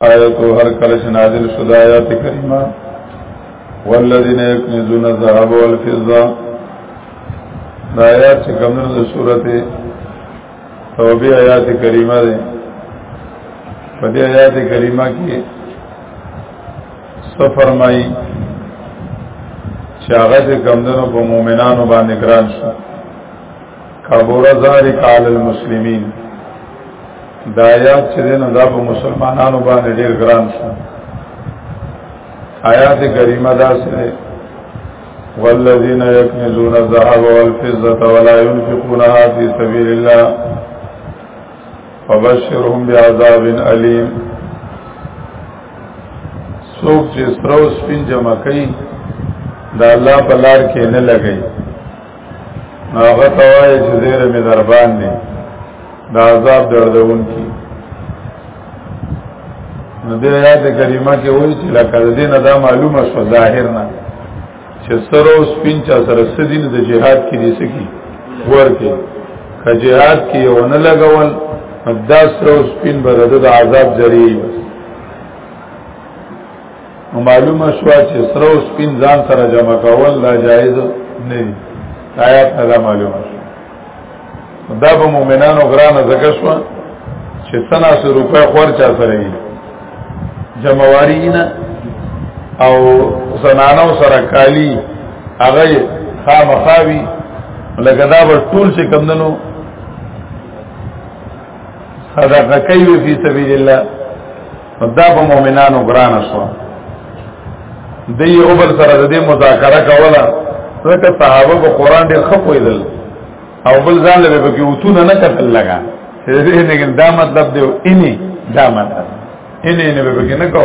آیت او هر کله چې نازل شو د آیات کریمه والذین یکنزون الذهب والفضه دا آیات چې کومه د سورته توبه آیات کریمه ده په دې آیات کریمه کې څه فرمایي چې هغه چې کومدنو په مؤمنانو باندې ګران شو کبر ذالک علی المسلمین دا آیات چې نه دا په مسلمانانو باندې ډیر ګران شو آیات کریمه دا سره والذین یکنزون الذهب والفضه ولا ينفقونها فی سبیل الله فبشرهم بعذاب الیم سوک چې سترو سپین جمع کوي دا الله په لار کې نه لګي هغه توای چې زیر می در باندې د عذاب دردون کی نو دې آیات کریمه کې وایي چې لکه دې نه دا معلومه شو ظاهر نه چې سره اوس پینچا سره سدین د جهاد کې دي سکی ورته که جهاد کې ونه لګول دا سره اوس پین به د عذاب ذریعہ معلومه شو چې سره او سپین ځان سره جمع کول لا جایز نه دي آیات نه معلومه شو دا به مؤمنانو غرانه زکه شو چې سنا سو روپے خورچا سره یې جمعواری نه او زنانو سره کالی هغه خامخاوي لکه دا به ټول چې کمندنو صدقه کوي په سبیل الله نو دا په مؤمنانو ګران شو دی یو بل سره د دې مذاکره کوله ځکه صحابه په قران ډېر خپویدل او بل ځان له به کې وتونه نه کتل لگا دې نه ګل دا مطلب دی اني دا مطلب اني نه به کې نه کو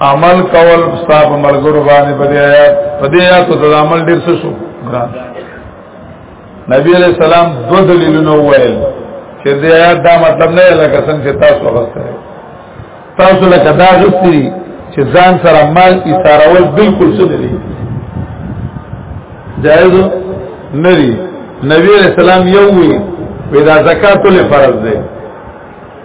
عمل کول صاحب مرګور باندې په دې آیات په دې آیات ته د عمل ډیر څه شو ګران نبی علیہ السلام دو دلیلونه وویل چې دې آیات دا مطلب نه لکه څنګه چې تاسو غوښته تاسو لکه دا غوښتي چې ځان سره مال ایثارول بالکل څه نه دي جائز نه دي نبی علیہ السلام یو وی ودا زکات له فرض ده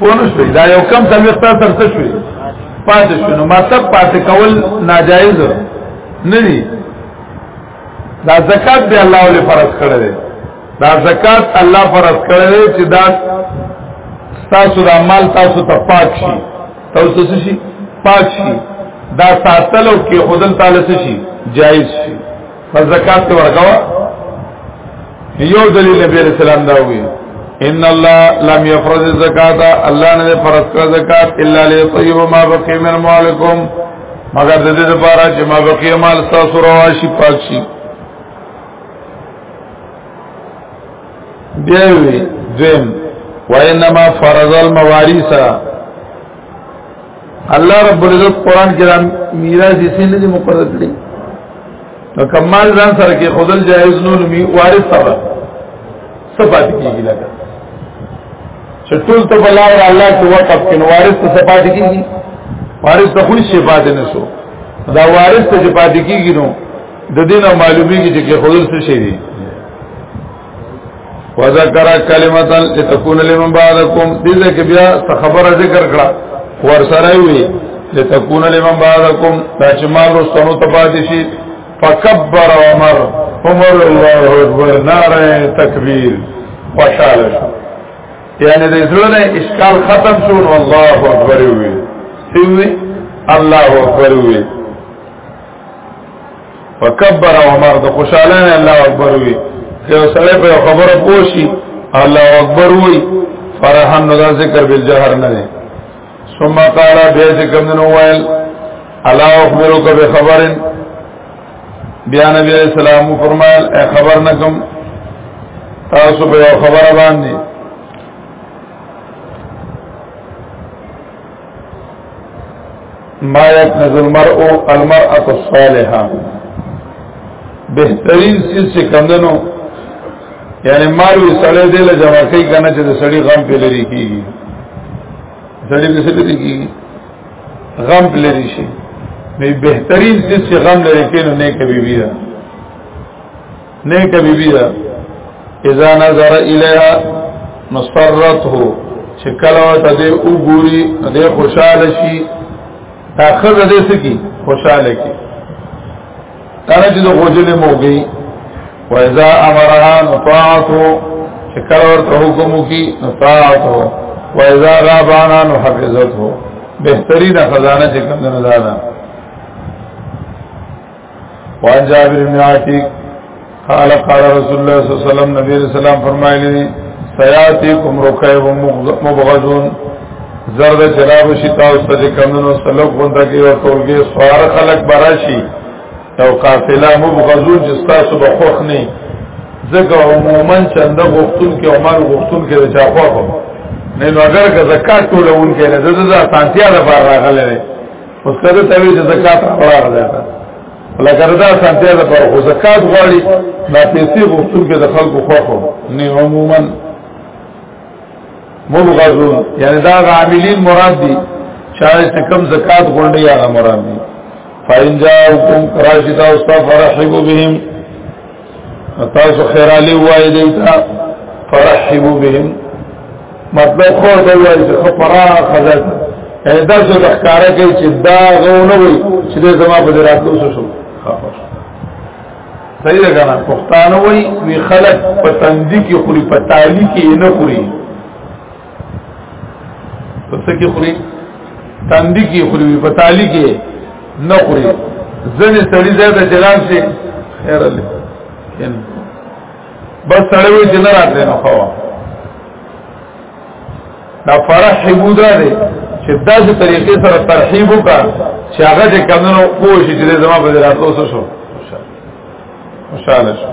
پونه شوي دا یو کم څلوېښت تر څه شوي پاتې شو نو مطلب پاتې کول ناجایز نه دي دا زکات به الله ولې فرض کړی دی دا زکات الله فرض کړی دی چې دا تاسو د مال تاسو ته پاک شي تاسو څه شي پاک شي دا ساتلو کې خودل تعالی څه شي جایز شي بس زکات ته ورکوا یو دلیل نبی علیہ السلام دا وی ان الله لم يفرض الزکات الله نه فرض کړ زکات الا ليطيب ما بقي من مالكم مگر د دې لپاره چې ما بقي مال تاسو رواشي پاک شي بیا وی دویم وانما فرض المواريث الله رب العزت قران کې دا میراث یې سینې دې مقرر کړی نو کمال ځان سره کې خودل جایز نو نو وارث سره صفات کیږي لکه چې ټول ته بلا او الله کې وقف کې نو وارث ته صفات کیږي وارث ته خو صفات نه سو دا وارث ته صفات کیږي نو د دینه معلومیږي چې خودل څه شي دي وذکر کلمتا لتكون لمن بعدكم دې ځکه بیا څه خبره ذکر کړه ور سره وی لتكون لمن بعدكم دا چې مال رسونو ته پاتې شي فكبر عمر عمر الله اکبر ناره تکبیر خوشاله شو یعنی د زړه نه اشکال ختم شو الله اکبر وی سی وی الله اکبر وی فکبر عمر د خوشاله نه الله اکبر وی یو سره په خبره پوشي الله اکبر وی فرحان نو دا ذکر بل جهر نه دی ثم قال بیا ذکر نو ویل الا اخبرک بخبر بیا نبی علیہ السلام فرمایل اے خبر نکم تاسو په خبره باندې ما يكنز المرء المرأة الصالحة بهترین سیز چې کمدنو یعنی مال وی سړی دی له جمع کوي کنه چې د سړی غم په لري کیږي سړی په سړی کیږي غم په لري شي نو بهترین سیز چې غم لري کینو نه کوي بیا نیکه بی بی دا اذا نظر الیها نصرته چې کله ته دې وګوري دې خوشاله شي دا خزه دې سکی خوشاله کی کله چې د غوجل موږي و اذا امرها نطاعته چې کله ورته حکم وکي نطاعته و اذا غابانا نحفظته بهترینه خزانه چې کوم نه ده وان جابر بن عتیق قال قال رسول الله صلی الله علیه وسلم نبی رسول الله فرمایلی سیاتیکم رکیب مبغضون زرد جناب شي تاسو ته کمنو سلوک غونډه کې او ټولګي سوار خلق براشي او قافله مبغضون چې تاسو به خوښ نه ځکه عموما چنده غوښتون کې عمر غوښتون کې د چاپو نه نو اگر که زکات ټولون کې نه زړه ځانتیا لپاره راغله اوس کله ته وی زکات راوړل ده لکه دا سانتیا ده پر خو زکات غواړي دا پیسې غوښتل کې د خلکو خوخو نه عموما مبغضون یعنی دا عاملین مراد دي شاید چې کم زکات غونډي هغه مراد دي فإن جاءكم راشدا واستغفر رحبوا بهم تاسو خیر علی وای دیتا فرحبو بهم مطلب خو دا وای چې خبره خزات دا څه د ښکارا کوي چې دا غوونه وي چې زما په دراتو شو شو صحیح ده کنه پښتانه وای وی خلک په تندې کې خوري په تالی کې نه خوري پس کې خوري تاندې کې خوري په تالي کې نه خوري ځنې سړي زیاته جلال شي خیر الله کین بس سړی وي چې نه راځي نو خو دا فرح حبودا دی چې داسې طریقې سره ترحیب وکړه چې هغه دې کمنو پوه شي چې زما په دراتلو شو خوشاله شو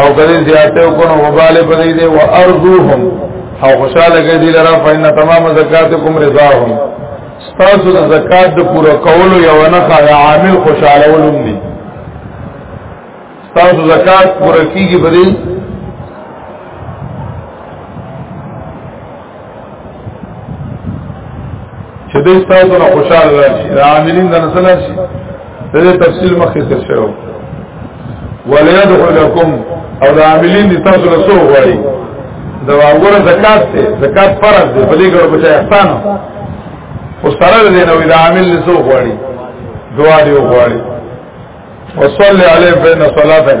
او کله زیاته وکړو وباله پدې دې او ارجوهم او خوشاله کې دې لرا فین تمام زکاتکم رضاهم تاسو د زکات د پوره کولو یو نه خای عامل خوشاله ولوم دي تاسو زکات پوره کیږي پدې چې دې تاسو نه خوشاله راشي دا عاملین د نسل شي دې تفصیل مخکې تر شو وليدعو لكم او د عاملین دي تاسو له سو غواړي دا وګوره زکات ته زکات فرض دی بلې ګور بچا احسان او سره دې نو د عامل له سو غواړي دعا دی غواړي وصلی علیه فإن صلاتک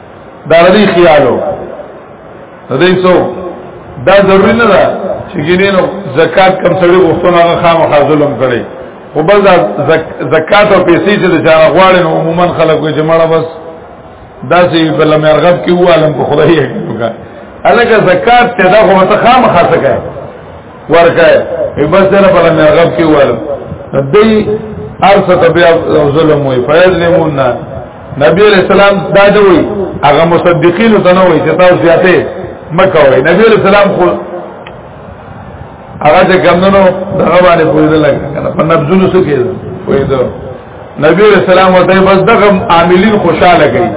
دا ردی خیالو ردی سو دا ضروری نه ده چې ګینینو زکات کم سړي غوښتنه هغه خامخا ظلم کړي خو بل دا زکات او پیسې چې د چا غواړي نو عموما خلک وي چې مړه بس دا چې بل مې ارغب کې وعلم په خدای یې کړو الګه زکات ته دا خو مت خامخا څه کوي ورکه بس دنه په مرغب کې ول دی ارسه تبیا ظلم وي فیظلمون نبی علیہ السلام دا دی وي هغه مصدقین ته نه وي چې تاسو زیاته مکه وي نبی علیہ السلام خو هغه چې ګمنو دغه باندې پوهیدل کنه په نبذونو څه کېد پوهیدل نبی علیہ السلام ورته بس دغه عاملین خوشاله کړي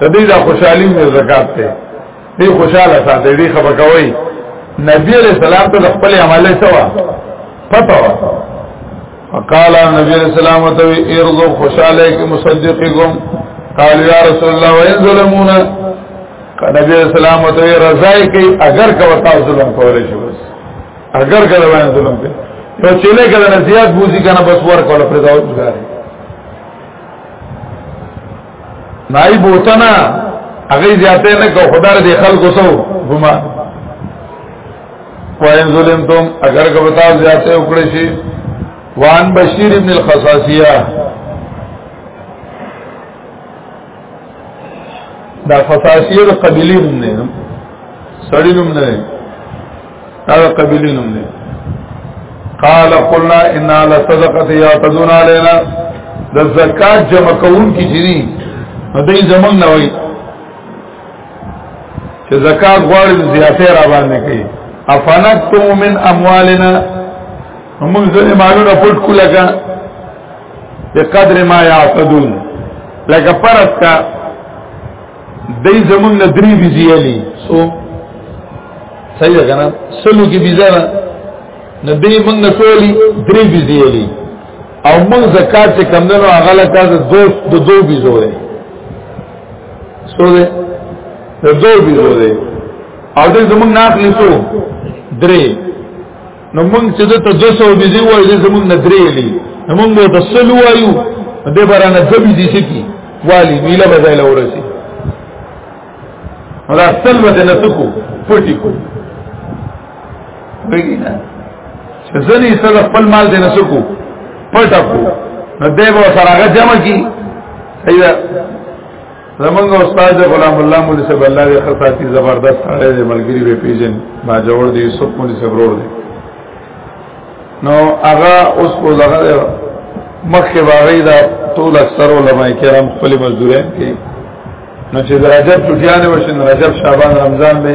تدې دا خوشحالي مې زکات ته دی خوشاله ساتي دی خبر کوي نبی علیہ السلام ته خپل عمل سوا پتا وا فقال نبی علیہ السلام ته ارضو خوشاله کې مصدقکم قال یا رسول الله وان ظلمونا نبی علیہ السلام ته رضای کوي اگر کا وتا ظلم کولای شي بس اگر کا وان ظلم کوي نو چله کله زیات بوزي کنه بس ور کوله پر دا وځي نای بوتنا هغه زیاته نه کو خدای دې خلکو سو ګما وان ظلمتم اگر کبتا زیاته وکړې شي وان بشیر ابن الخصاصیه دا خصاصیه د قبیلی نوم نه سړی نوم نه هغه قبيله نوم دی قال قلنا ان على صدقه يعتدون علينا د زکات جمع کون کی جری دای زمون نه وای چې زکات غواړي زیاته را باندې کوي افنکتم من اموالنا موږ ځنه مالونه پټ کو لگا بقدر ما يعتدون لکه پرس کا دای زمون نه درې بيزي علي سو صحیح ده کنه سلو کې بيزا نه دې موږ نه ټولي درې بيزي علي او موږ زکات چې کم نه هغه لا تاسو دو د دو بيزو ده سو ده د دو بيزو ده او دې زمون نه اخلي سو درې نو موږ چې د 200 بيزي وایي د زمون نه درې لې نو موږ به تسل وایو د برانه د بيزي سکی والی ویله بدل اورسي نو دا اصل به نه تکو پټی کو وګینا چې ځنی سره خپل مال دې نه سکو پټ کو نو دیو سره هغه جمع کی صحیح زمونږ استاد غلام الله مولوی صاحب الله دې خصاتی زبردست سره دې ملګری به پیژن ما جوړ دې یوسف مولوی صاحب ورور دې نو هغه اوس په لغه مخه باغی دا ټول اکثر علما کرام خپل مزدورې کې نو چې رجب چټیانه وشن رجب شعبان رمضان به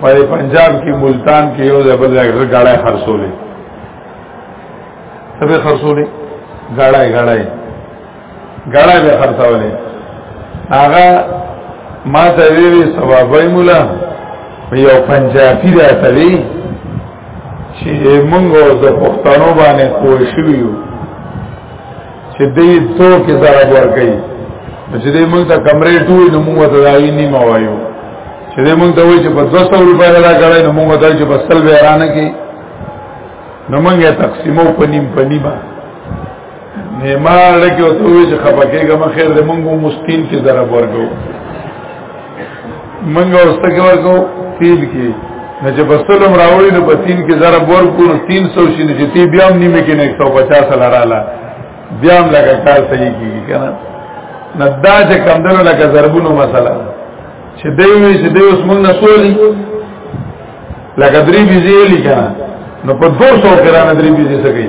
په پنجاب کې ملتان کې یو ځای بل ځای غړای خرصولې سبه خرصولې غړای غړای ګړای به خرڅولې هغه ما ته ویلي سبابای مولا یو پنجابي راته وی چې موږ د پښتنو باندې پوه شوی یو چې دې تو کې ضرب ورکړي چې دې موږ ته کمرې ټول نو موږ ته دایي نیمه وایو چې دې موږ ته وایي چې په 200 روپۍ را کړای نو موږ ته چې په سل ویرانه کې نو موږ یې تقسیمو پنیم پنیمه نیما لکه او توې چې خپکهګه ما خیر دې مونږه مستین کې ضرب ورکو مونږه واستګه ورکو تیل کې نه چې بسلم راوړي نو په تین کې ضرب ورکو 300 شي چې تی بیا هم نیمه کې 150 لړاله بیا هم لګا کار صحیح کیږي کنه نه دا چې کم دنو لکه ضربونو مسله چې دوی وي چې دوی اوس مونږ نه سولي لکه درې بيزي لګا نو په 200 کې را نه درې بيزي سګي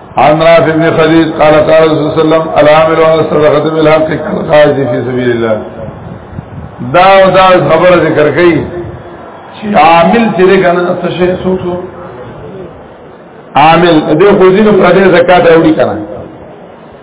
عن رافع بن خديج قال قال رسول الله صلى الله عليه وسلم العامل على الصدقه بالحق كالغازي في سبيل الله دا او دا خبره ذکر کړي چې عامل چې کنه څه شي سوچو عامل دې خو ځینو پر دې زکات راوړي کنه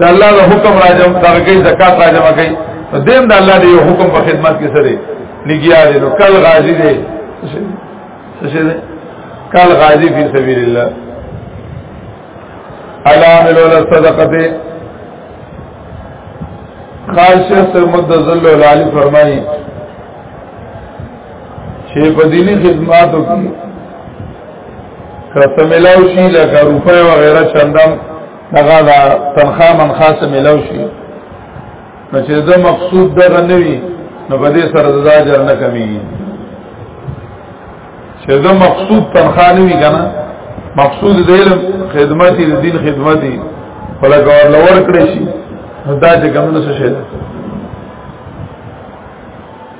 دا الله د حکم راځم دا کوي زکات راځم کوي دیم دا الله دی حکم په خدمت کې سره لګیا دی نو کل غازی دی څه شه دی کل غازی فی سبیل الله الا عمل ولا صدقه خاص شخص مد ذل العالی فرمایي چې په دینی خدماتو کې کته ملاوي لکه روپے وغیرہ چندم دغه دا تنخوا منخوا سره ملاو شي نو چې دا مقصود دغه نه وي نو په دې سره دا اجر نه کمیږي چې دا مقصود تنخوا نه وي کنه مقصود د علم خدمت دی دین خدمت دی ولکه ورل ور کړی شي دا چې کوم څه شي